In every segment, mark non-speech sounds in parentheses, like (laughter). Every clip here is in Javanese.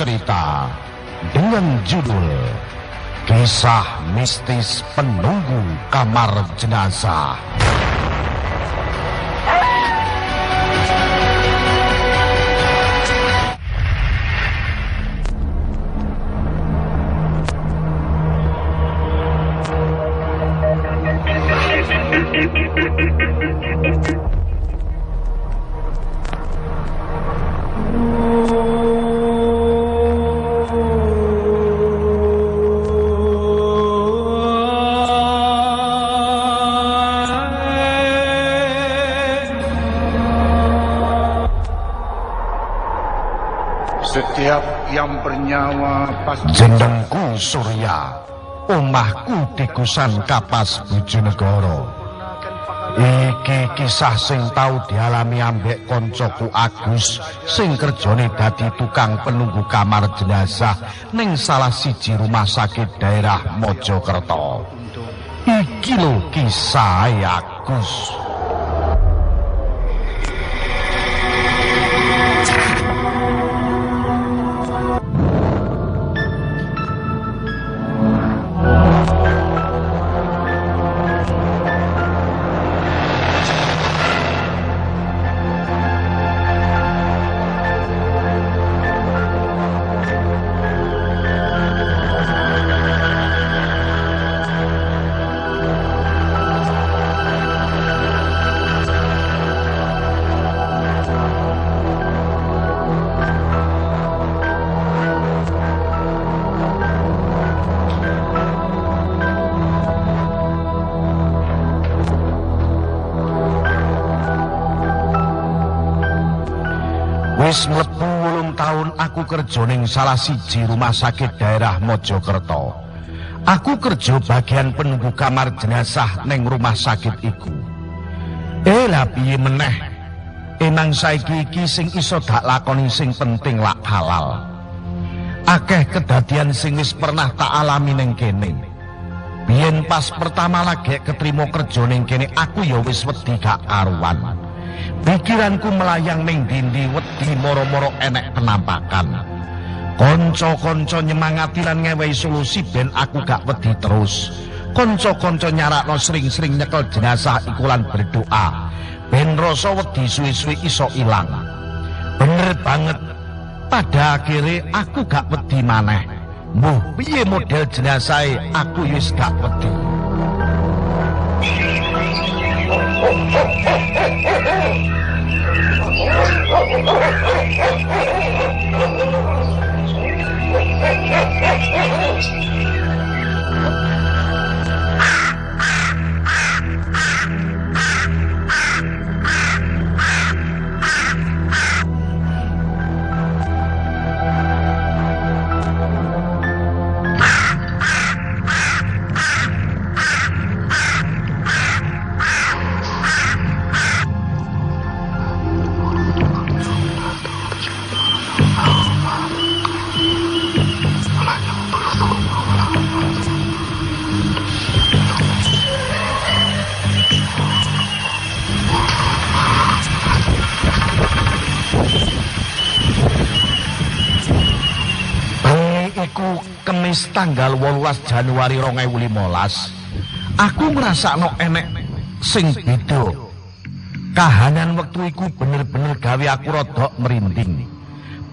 Cerita dengan judul Kisah Mistis Penunggu Kamar Jenazah. Yang bernyawa pasti Jenengku Surya, omahku di Kusan Kapas Bojonegoro. Iki kisah sing tau dialami ambek koncoku Agus sing kerjane dadi tukang penunggu kamar jenazah ning salah siji rumah sakit daerah Mojokerto. Iki lho kisah Agus. Wis mlebu wolung taun aku kerja ning salah siji rumah sakit daerah Mojokerto. Aku kerja bagian penunggu kamar jenazah ning rumah sakit iku. Eh lah piye meneh? Emang saiki iki sing iso dak lakoni sing penting lak halal. Akeh kedadian sing wis pernah tak alami ning kene. Biyen pas pertama lagi ketrima kerja ning kene aku ya wis wedi gak karuan. Pikiranku melayang ning dindi wedi moro-moro enek penampakan. Konco-konco nyemangati lan ngewehi solusi ben aku gak wedi terus. Konco-konco nyarakno sering-sering nyekel jenazah iku lan berdoa. Ben rasa wedi suwi-suwi iso ilang. Bener banget. Pada akhirnya aku gak wedi maneh. Mbuh piye model jenazah aku wis gak wedi. Bengi iku Kemis tanggal 18 Januari 2015. Aku ngrasakno enek sing beda. Kahanan wektu iku bener-bener gawe aku rodok merinding.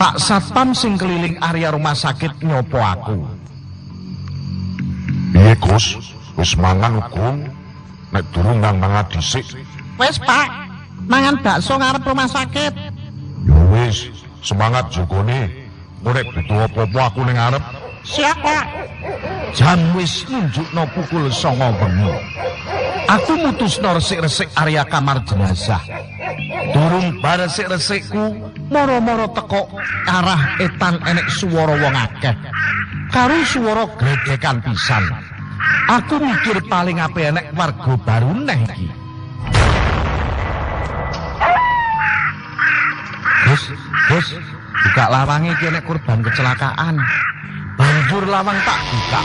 Pak Satpam sing keliling area rumah sakit nyopo aku. Piye Gus? Wis mangan Gung? Nek durung nang mangan dhisik. Wes pak, mangan bakso ngarep rumah sakit. Ya wis, semangat jogone. Ora butuh apa-apa aku ning arep. Siap pak. Jam wis nunjukno pukul songo bengi. Aku mutusno resik-resik area kamar jenazah. Durung bar resik-resikku, moro-moro teko arah etan enek suara wong akeh. Karo suara gregekan pisan. Aku mikir paling apik enek warga baru neh iki. Gus, Gus, buka iki enek korban kecelakaan. dubur lawang tak buka.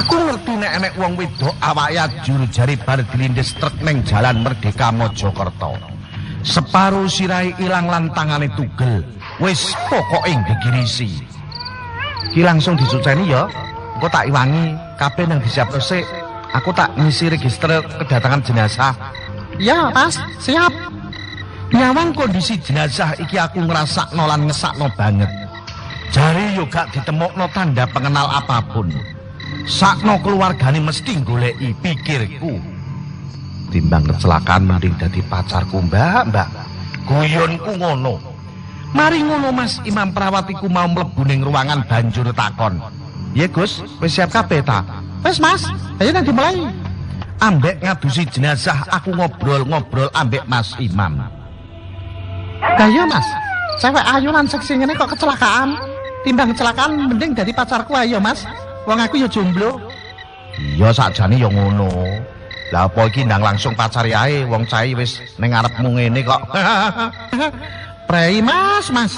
Aku ngerti nek enek wong wedok awake ajur jari bar dilindes truk neng jalan Merdeka Mojokerto. Separuh sirai ilang lan tangane tugel. Wis pokoke gegirisi. Ki langsung disuceni ya. Engko tak iwangi kabeh nang disiap resik. Aku tak ngisi register kedatangan jenazah. Ya, Mas, siap. Nyawang kondisi jenazah iki aku ngrasakno lan ngesakno banget. Jari yo gak ditemokno tanda pengenal apapun. Sakno keluargane mesti goleki pikirku. Timbang kecelakaan mending dadi pacarku, Mbak, Mbak. Guyonku ngono. Mari ngono Mas Imam Prawatiku mau mlebu ning ruangan banjur takon. Ye Gus, wis siap kabeh ta? Wis, Mas. Ayo nang dimulai. Ambek ngadusi jenazah aku ngobrol-ngobrol ambek Mas Imam. Gaya, Mas. Cewek ayu lan seksi ngene kok kecelakaan. Timbang kecelakaan mending dadi pacarku ayo, Mas. Wong aku ya jomblo. Iya sakjane ya ngono. Lah apa iki ndang langsung pacari ae wong cai wis ning ngarepmu ngene kok. (laughs) Prei, Mas, Mas.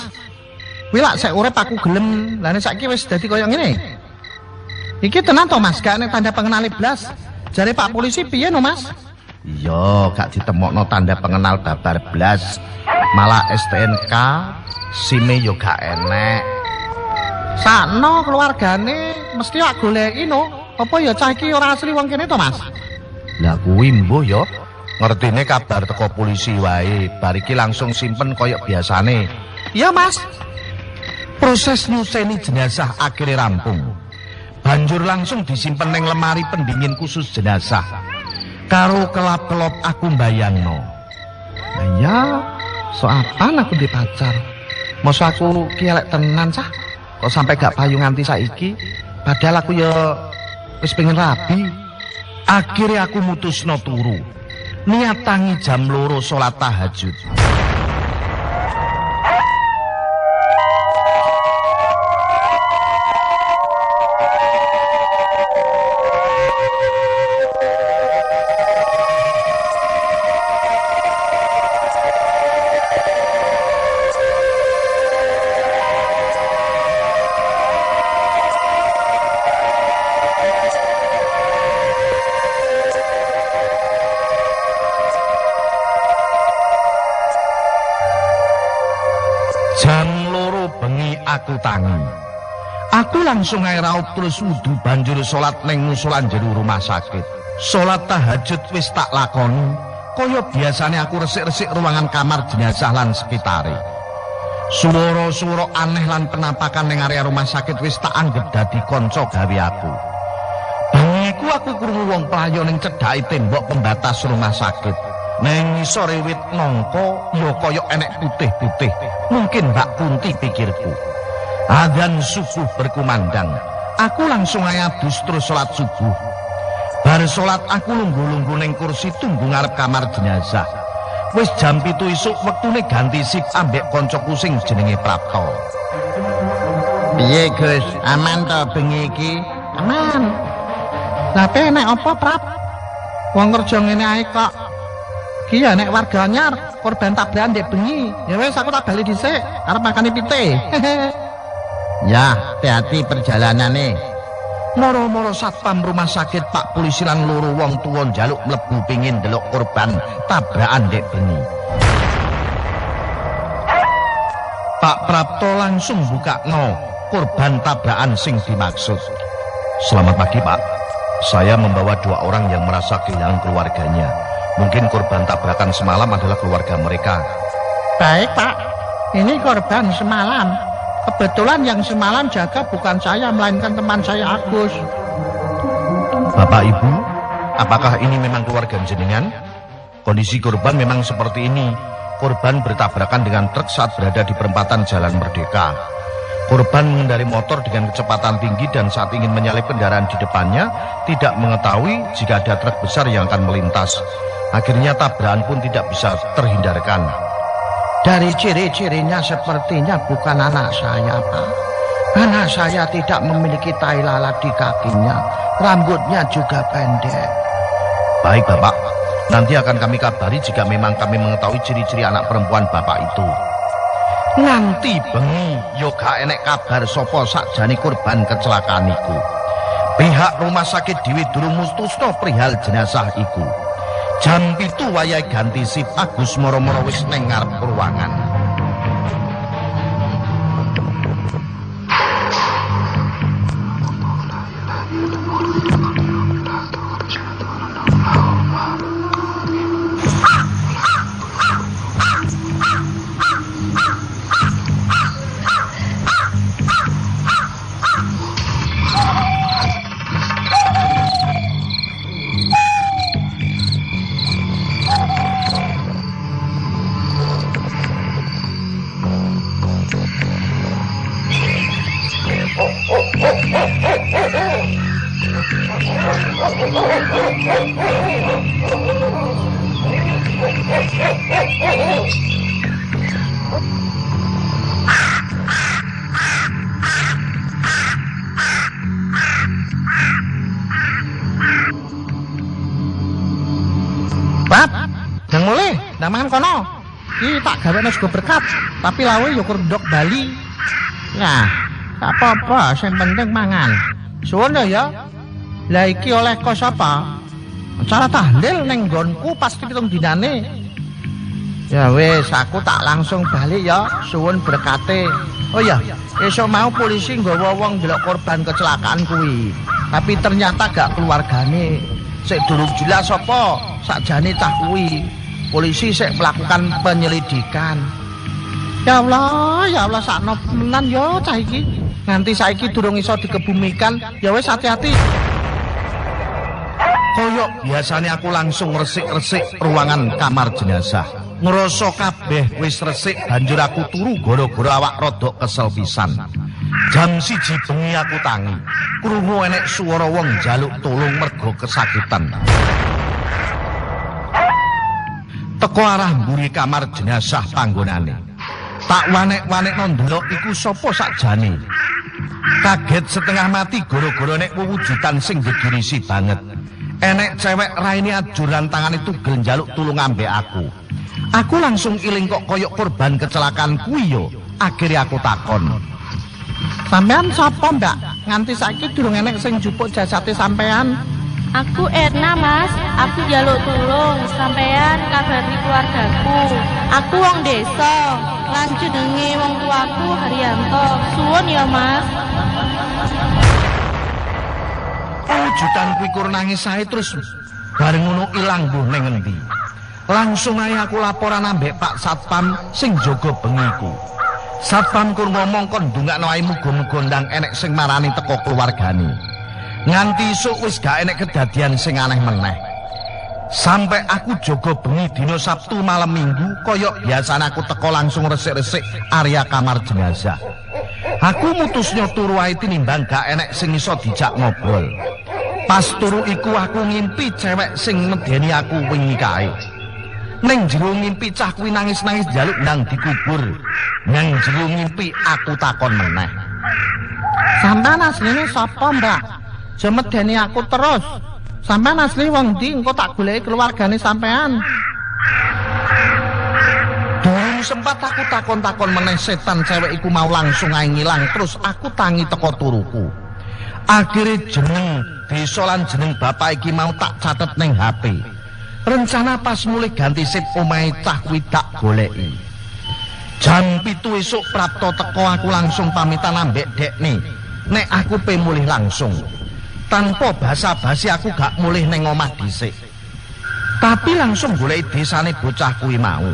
Kuwi lak sek urip aku gelem, lah nek saiki wis dadi kaya ngene. Iki tenan to, Mas, gak nek tanda pengenal blas. Jare Pak polisi piye no, Mas? Iya, gak ditemokno tanda pengenal babar blas. Malah STNK sime yo gak enek. Sakno keluargane mesti wak goleki no. Apa ya cah iki ora asli wong kene to, Mas? Lah kuwi mbuh yo. Ngertine kabar teko polisi wae, bar iki langsung simpen koyok biasane. Iya, Mas. Proses nyuseni jenazah akhirnya rampung. Banjur langsung disimpen ning lemari pendingin khusus jenazah. Karo kelap-kelop aku mbayangno. Lah ya, so aku di pacar? Masa aku kielek tenan sah? Kok sampai gak payu nganti saiki? Padahal aku ya wis pengen rabi. Akhirnya aku mutusno turu. Niat jam loro salat tahajud. Aku tangi. Aku langsung ae raup terus wudu banjur salat ning musola jero rumah sakit. Salat tahajud wis tak lakoni. Kaya biasane aku resik-resik ruangan kamar jenazah lan sekitare. Suara-suara aneh lan penampakan ning area rumah sakit wis tak anggap dadi kanca gawe aku. Bengiku aku krungu wong playo ning cedhake tembok pembatas rumah sakit. Neng sore wit nongko ya kaya enek putih-putih. Mungkin Mbak Kunti pikirku. Adzan subuh berkumandang. Aku langsung ayadus terus salat subuh. Bar salat aku lungguh-lungguh ning kursi tunggu ngarep kamar jenazah. Wis jam pitu isuk wektune ganti sip ambek koncoku sing jenenge Prapto. Piye, Gus? Aman to bengi iki? Aman. Lah penek apa, Prap? Wong kerja ngene ae kok. Ki ya nek warga anyar korban tabrakan ndek bengi. Ya wis aku tak bali dhisik arep makani pite. (laughs) ya, hati-hati perjalanane. Moro-moro satpam rumah sakit Pak polisi lan loro wong tuwa njaluk mlebu pingin delok korban tabrakan dek bengi. Pak Prapto langsung buka no korban tabrakan sing dimaksud. Selamat pagi Pak. Saya membawa dua orang yang merasa kehilangan keluarganya. Mungkin korban tabrakan semalam adalah keluarga mereka. Baik, Pak. Ini korban semalam. Kebetulan yang semalam jaga bukan saya, melainkan teman saya Agus. Bapak Ibu, apakah ini memang keluarga jenengan? Kondisi korban memang seperti ini. Korban bertabrakan dengan truk saat berada di perempatan Jalan Merdeka. Korban mengendari motor dengan kecepatan tinggi dan saat ingin menyalip kendaraan di depannya, tidak mengetahui jika ada truk besar yang akan melintas. Akhirnya tabrakan pun tidak bisa terhindarkan. Dari ciri-cirinya sepertinya bukan anak saya, Pak. Anak saya tidak memiliki tai lalat di kakinya. Rambutnya juga pendek. Baik Bapak, nanti akan kami kabari jika memang kami mengetahui ciri-ciri anak perempuan Bapak itu. Nanti bengi yo gak enek kabar sapa sakjane korban kecelakaan iku. Pihak rumah sakit Dewi durung mustusno perihal jenazah iku. Jam pitu wayahe ganti sip Agus moro-moro wis ning ngarep ruangan. Mulai, ndamangan kono. Iki tak gawe sego berkat, tapi lawe yo kerdok Bali. Nah, tak apa-apa, sing penting mangan. Suwun ya, ya. Lah iki oleh kos apa? Acara tahlil ning nggonku pas pitung dinane. Ya wis, aku tak langsung balik ya, suwun berkate. Oh iya, esok mau polisi nggawa wong ndelok korban kecelakaan kuwi. Tapi ternyata gak keluargane. Sik durung jelas apa sakjane tah kuwi. Polisi sik melakukan penyelidikan. Ya Allah, ya Allah sakno menan yo cah iki. Nganti saiki durung iso dikebumikan, ya wis hati-hati. Koyok biasanya aku langsung resik-resik ruangan kamar jenazah. Ngerasa kabeh wis resik banjur aku turu gara-gara awak rodok kesel pisan. Jam siji bengi aku tangi. Krungu enek swara wong jaluk tulung mergo kesakitan. Teko arah mburi kamar jenazah panggonane. Tak wanek-wanek ndelok iku sapa sakjane. Kaget setengah mati gara-gara nek wujudan sing gegirisi banget. Enek cewek raine ajuran tangane tugel njaluk tulung ambek aku. Aku langsung iling kok koyok korban kecelakaan kuwi yo. Akhirnya aku takon. Sampean sapa, Mbak? Nganti saiki durung enek sing jupuk jasate sampean. Aku Erna mas, aku jaluk tulung sampean kabari keluargaku. Aku wong desa, lan jenenge wong tuaku Haryanto. Suwun ya mas. Wujudan kuwi kur nangis sae terus bareng ngono ilang mbuh ning endi. Langsung ae aku laporan ambek Pak Satpam sing jaga bengiku. Satpam kur ngomong kon ndongakno ae muga-muga ndang enek sing marani teko keluargane. Nganti esuk wis gak enek kedadian sing aneh meneh. Sampai aku jaga bengi dina Sabtu malam Minggu koyok biasanya aku teko langsung resik-resik area kamar jenazah. Aku mutusnya turu ae tinimbang gak enek sing iso dijak ngobrol. Pas turu iku aku ngimpi cewek sing medeni aku wingi kae. Ning jero ngimpi cah kuwi nangis-nangis njaluk ndang dikubur. Nang jero ngimpi aku takon meneh. Sampean asline sapa, Mbak? Jemedeni aku terus. Sampean asli wong ndi engko tak goleki keluargane sampean. Durung sempat aku takon-takon meneh setan cewek iku mau langsung ae ngilang terus aku tangi teko turuku. Akhire jeneng desa lan jeneng bapak iki mau tak catet ning HP. Rencana pas mulai ganti sip omahe cah kuwi tak goleki. Jam pitu esuk Prapto teko aku langsung pamitan ambek dekne. Nek aku pe mulih langsung. Tanpa basa-basi aku gak mulih ning omah dhisik. Tapi langsung golek desane bocah kuwi mau.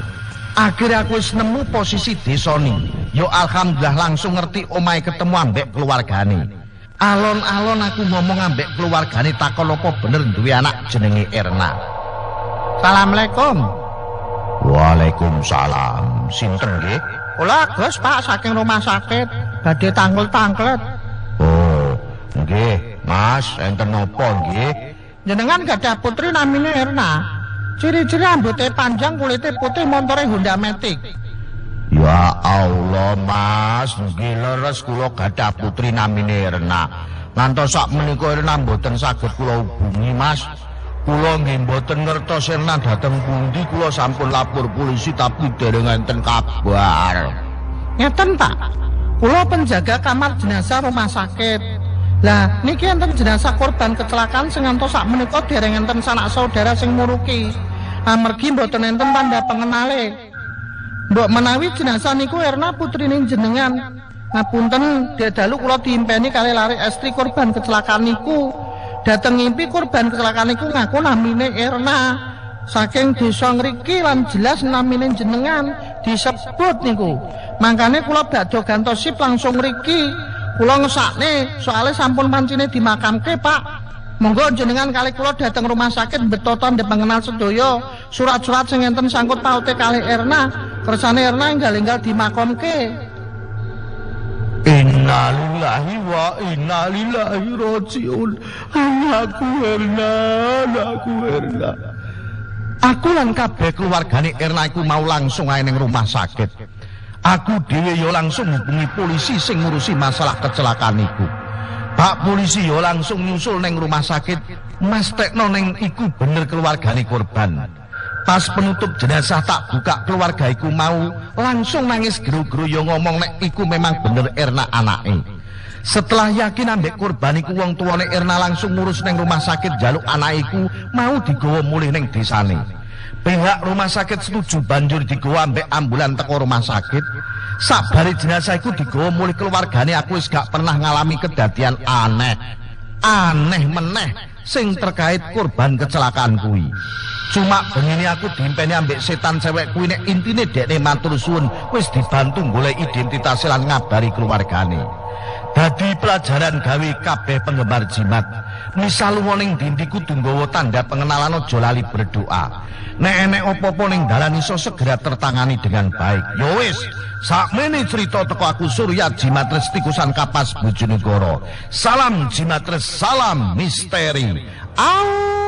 Akhirnya aku wis nemu posisi desane. Yo alhamdulillah langsung ngerti omahe ketemu ambek keluargane. Alon-alon aku ngomong ambek keluargane takon apa bener duwe anak jenenge Erna. Assalamualaikum. Waalaikumsalam. Sinten nggih? Kula Gus Pak saking rumah sakit badhe tangkul-tangklet. Oh, nggih. Mas, enten napa nggih? Jenengan gadah putri namine Erna. Ciri-ciri rambutnya panjang, kulitnya putih, montore Honda Matic. Ya Allah, Mas, nggih leres kula gadah putri namine Erna. Ngantos sak menika Erna mboten saged kula hubungi, Mas. Kula nggih mboten ngertos Erna dateng pundi, kula sampun lapor polisi tapi dereng enten kabar. Ngeten Pak, kula penjaga kamar jenazah rumah sakit. Lah, niki enten jenazah korban kecelakaan sing ngantos sak menika dereng enten sanak saudara sing muruki. Amargi mboten enten tanda pengenale. Mbok menawi jenazah niku Erna putrine jenengan. Ngapunten, dedalu kula diimpeni kali lari estri korban kecelakaan niku. Dateng ngimpi korban kecelakaan niku ngaku namine Erna. Saking desa ngriki lan jelas namine jenengan disebut niku. Mangkane kula badhe gantosip langsung ngriki. Kula ngesakne soalnya sampun pancine dimakamke, Pak. Monggo jenengan kali kula dateng rumah sakit betoton de pengenal sedoyo surat-surat sing enten sangkut paute kali Erna kersane Erna enggal-enggal dimakamke Innalillahi wa innalillahi rajiun. Anakku Erna, anakku Erna. Aku lan kabeh keluargane Erna iku mau langsung ae ning rumah sakit. Aku dhewe yo langsung hubungi polisi sing ngurusi masalah kecelakaan iku. Pak polisi yo langsung nyusul ning rumah sakit, mastekno ning iku bener keluargane korban. Pas penutup jenazah tak buka keluarga iku mau langsung nangis geru-geru yo ngomong nek iku memang bener Erna anake. Setelah yakin ambek korban iku wong tuane Erna langsung ngurus neng rumah sakit jaluk anak iku mau digawa mulih neng desane. Pihak rumah sakit setuju banjur digawa ambek ambulan teko rumah sakit. Sabari jenazah iku digawa mulih keluargane aku wis gak pernah ngalami kedadian aneh. Aneh meneh sing terkait korban kecelakaan kuwi. Cuma begini aku diimpeni ambek setan cewek kuwi nek intine dekne matur suwun wis dibantu golek identitas lan ngabari keluargane. Dadi pelajaran gawe kabeh penggemar jimat. Misal ning dindi kudu nggawa tanda pengenalan aja lali berdoa. Nek enek apa-apa ning dalan iso segera tertangani dengan baik. Yo wis, sakmene cerita teko aku Surya Jimatres Tikusan Kapas Bojonegoro. Salam Jimatres, salam misteri. Au